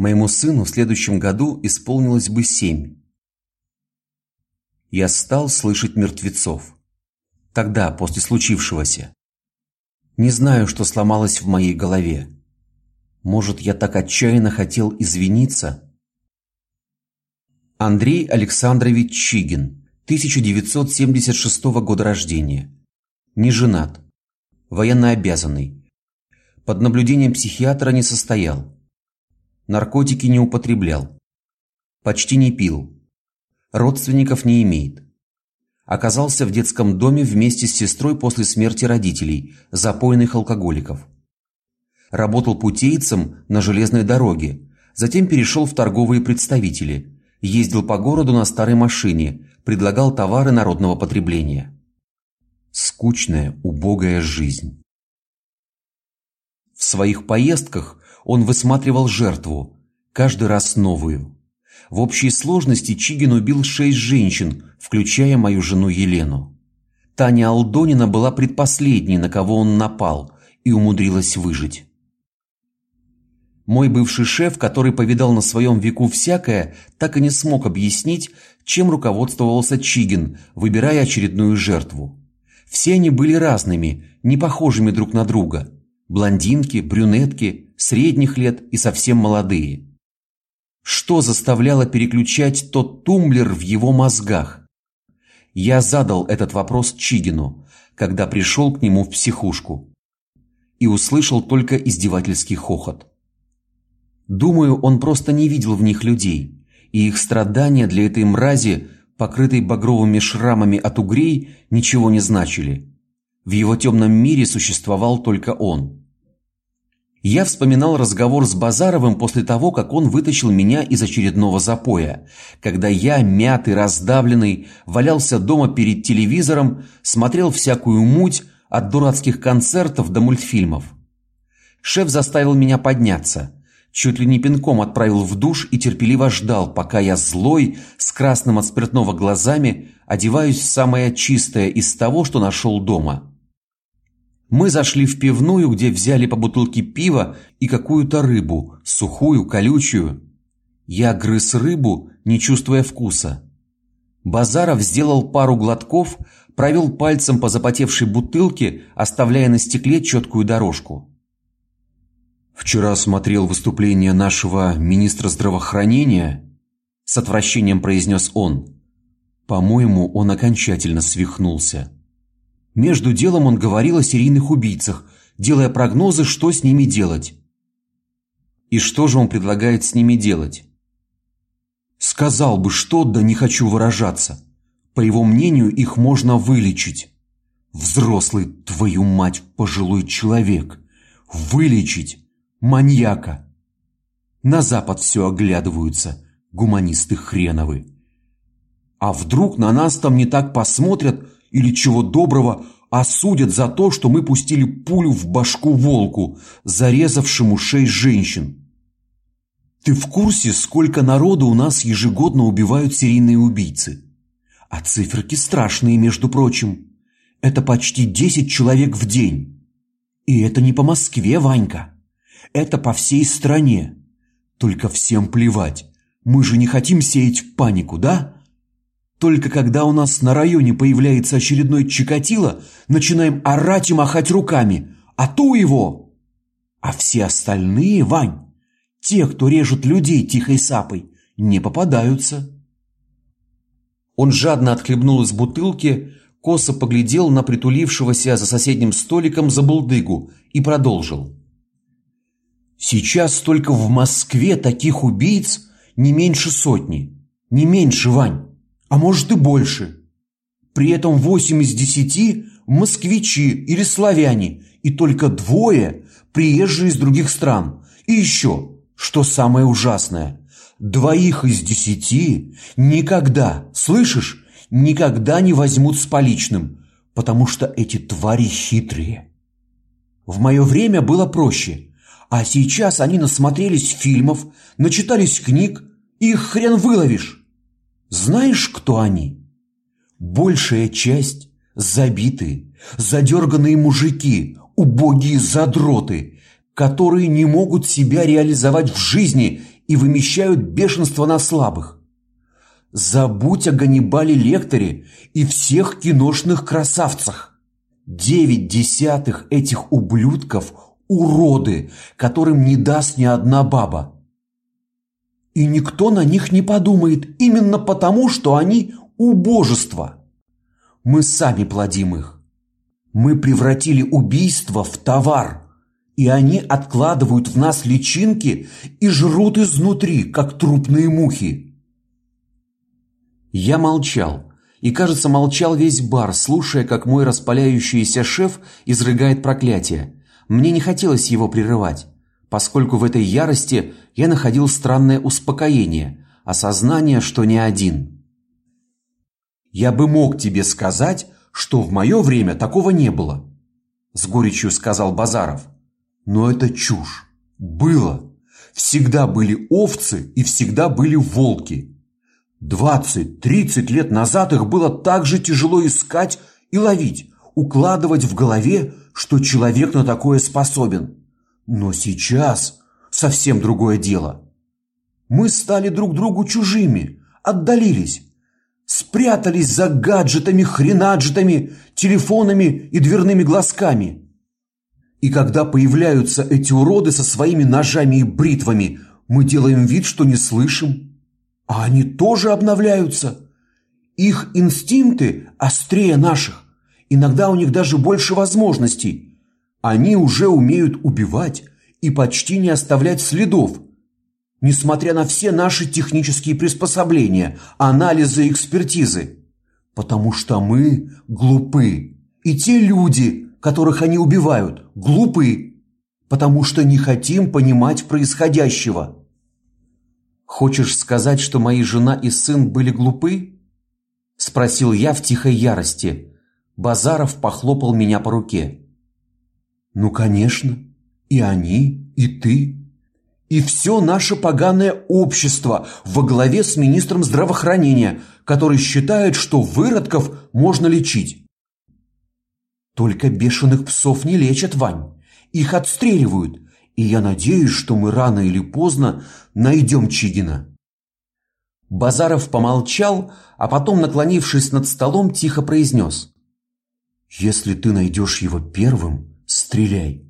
Моему сыну в следующем году исполнилось бы семь. Я стал слышать мертвецов. Тогда, после случившегося. Не знаю, что сломалось в моей голове. Может, я так отчаянно хотел извиниться? Андрей Александрович Чигин, 1976 года рождения. Не женат. Военнообязанный. Под наблюдением психиатра не состоял. Наркотики не употреблял. Почти не пил. Родственников не имеет. Оказался в детском доме вместе с сестрой после смерти родителей, запойных алкоголиков. Работал путейцем на железной дороге, затем перешел в торговые представители, ездил по городу на старой машине, предлагал товары народного потребления. Скучная, убогая жизнь. В своих поездках он высматривал жертву, каждый раз новую. В общей сложности Чигин убил шесть женщин, включая мою жену Елену. Таня Алдонина была предпоследней, на кого он напал, и умудрилась выжить. Мой бывший шеф, который повидал на своем веку всякое, так и не смог объяснить, чем руководствовался Чигин, выбирая очередную жертву. Все они были разными, не похожими друг на друга. Блондинки, брюнетки, средних лет и совсем молодые. Что заставляло переключать тот тумблер в его мозгах? Я задал этот вопрос Чигину, когда пришел к нему в психушку, и услышал только издевательский хохот. Думаю, он просто не видел в них людей, и их страдания для этой мрази, покрытой багровыми шрамами от угрей, ничего не значили. В его темном мире существовал только он. Я вспоминал разговор с Базаровым после того, как он вытащил меня из очередного запоя, когда я, мятый, раздавленный, валялся дома перед телевизором, смотрел всякую муть от дурацких концертов до мультфильмов. Шеф заставил меня подняться, чуть ли не пинком отправил в душ и терпеливо ждал, пока я злой, с красным от спиртного глазами, одеваюсь в самое чистое из того, что нашел дома. Мы зашли в пивную, где взяли по бутылке пива и какую-то рыбу, сухую, колючую. Я грыз рыбу, не чувствуя вкуса. Базаров сделал пару глотков, провел пальцем по запотевшей бутылке, оставляя на стекле четкую дорожку. Вчера смотрел выступление нашего министра здравоохранения, с отвращением произнес он. По-моему, он окончательно свихнулся. Между делом он говорил о серийных убийцах, делая прогнозы, что с ними делать. И что же он предлагает с ними делать? Сказал бы что, да не хочу выражаться. По его мнению, их можно вылечить. Взрослый, твою мать, пожилой человек. Вылечить маньяка. На запад все оглядываются, гуманисты хреновы. А вдруг на нас там не так посмотрят, или чего доброго осудят за то, что мы пустили пулю в башку волку, зарезавшему шесть женщин. Ты в курсе, сколько народу у нас ежегодно убивают серийные убийцы? А циферки страшные, между прочим. Это почти десять человек в день. И это не по Москве, Ванька. Это по всей стране. Только всем плевать. Мы же не хотим сеять панику, да? Только когда у нас на районе появляется очередной Чикатило, начинаем орать и махать руками. А ту его! А все остальные, Вань, те, кто режут людей тихой сапой, не попадаются. Он жадно отхлебнул из бутылки, косо поглядел на притулившегося за соседним столиком забулдыгу и продолжил. Сейчас только в Москве таких убийц не меньше сотни. Не меньше, Вань а может и больше. При этом восемь из десяти москвичи или славяне, и только двое приезжие из других стран. И еще, что самое ужасное, двоих из десяти никогда, слышишь, никогда не возьмут с поличным, потому что эти твари хитрые. В мое время было проще, а сейчас они насмотрелись фильмов, начитались книг, и их хрен выловишь. Знаешь, кто они? Большая часть – забитые, задерганные мужики, убогие задроты, которые не могут себя реализовать в жизни и вымещают бешенство на слабых. Забудь о Ганнибале Лекторе и всех киношных красавцах. Девять десятых этих ублюдков – уроды, которым не даст ни одна баба. И никто на них не подумает именно потому, что они убожество. Мы сами плодим их. Мы превратили убийство в товар, и они откладывают в нас личинки и жрут изнутри, как трупные мухи. Я молчал, и, кажется, молчал весь бар, слушая, как мой распаляющийся шеф изрыгает проклятие. Мне не хотелось его прерывать, поскольку в этой ярости я находил странное успокоение, осознание, что не один. Я бы мог тебе сказать, что в мое время такого не было, с горечью сказал Базаров. Но это чушь. Было. Всегда были овцы и всегда были волки. Двадцать-тридцать лет назад их было так же тяжело искать и ловить, укладывать в голове, что человек на такое способен. Но сейчас совсем другое дело. Мы стали друг другу чужими, отдалились, спрятались за гаджетами, хренаджетами, телефонами и дверными глазками. И когда появляются эти уроды со своими ножами и бритвами, мы делаем вид, что не слышим. А они тоже обновляются. Их инстинкты острее наших. Иногда у них даже больше возможностей. Они уже умеют убивать и почти не оставлять следов, несмотря на все наши технические приспособления, анализы и экспертизы. Потому что мы глупы. И те люди, которых они убивают, глупы, потому что не хотим понимать происходящего. Хочешь сказать, что мои жена и сын были глупы? спросил я в тихой ярости. Базаров похлопал меня по руке. Ну, конечно, и они, и ты и все наше поганое общество во главе с министром здравоохранения, который считает, что выродков можно лечить. Только бешеных псов не лечат, Вань. Их отстреливают. И я надеюсь, что мы рано или поздно найдем Чигина. Базаров помолчал, а потом, наклонившись над столом, тихо произнес. «Если ты найдешь его первым, стреляй,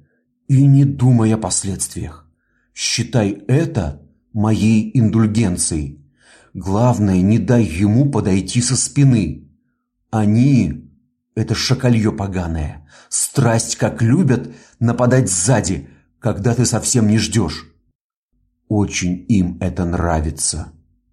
и не думай о последствиях. Считай это моей индульгенцией. Главное, не дай ему подойти со спины. Они это шакалье поганое. Страсть как любят нападать сзади, когда ты совсем не ждешь. Очень им это нравится.